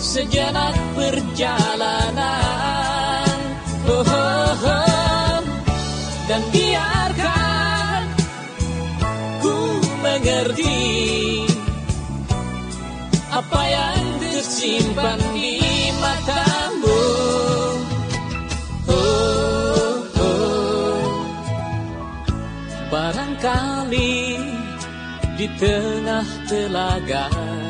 Sejenak perjalanan oh, oh, oh. Dan biarkan ku mengerti Apa yang tersimpan di matamu. Barangkali di tengah telaga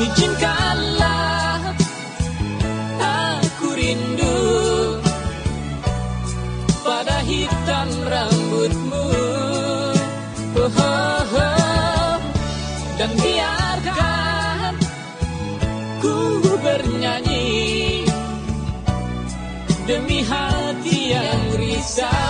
Izinkanlah aku rindu pada hitam rambutmu oh, oh, oh. dan biarkan ku bernyanyi demi hati yang risau